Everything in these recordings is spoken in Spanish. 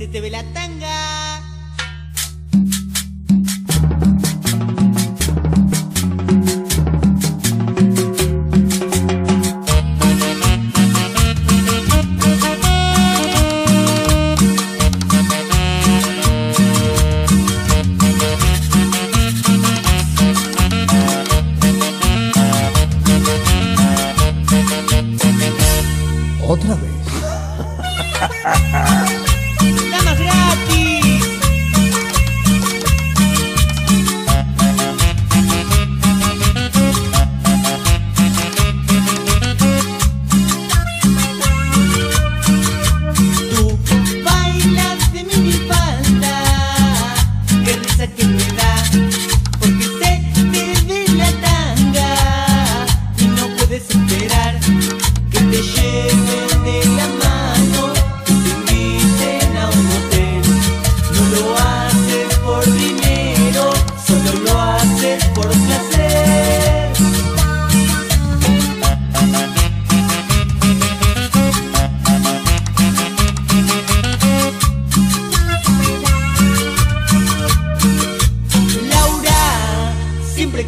se te ve la tanga. Otra vez.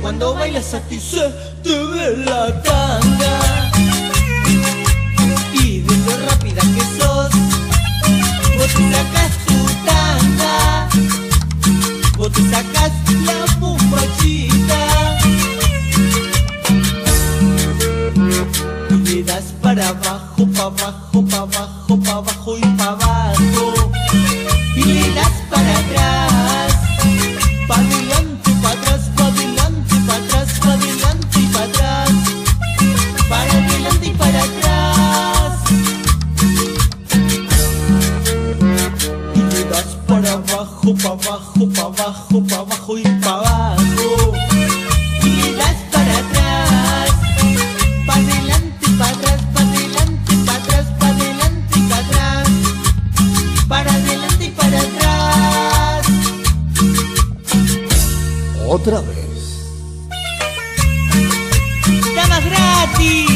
Cuando bailas a ti se te ve la tanga. Y de lo rápida que sos, vos te sacas tu tanga, vos te sacas la bombachita. Y le das para abajo, para abajo, para abajo, para abajo y para abajo. Y le das para atrás. Pa' adelante, abajo, pa' abajo, pa' abajo, pa' abajo y pa' abajo. Y le das para atrás. Pa' adelante, pa' atrás, pa' adelante, pa' atrás, pa' adelante y pa' atrás. Para adelante y para atrás. Otra vez. ¡Damas gratis!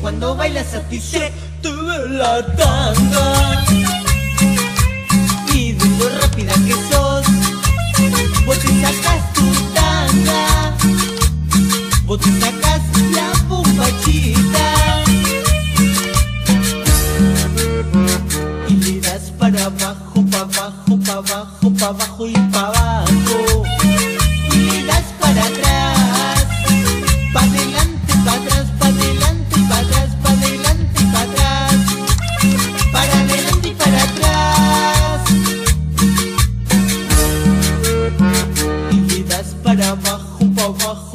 Cuando bailas a ti se te la tanga. Y de lo rápida que sos, abajo,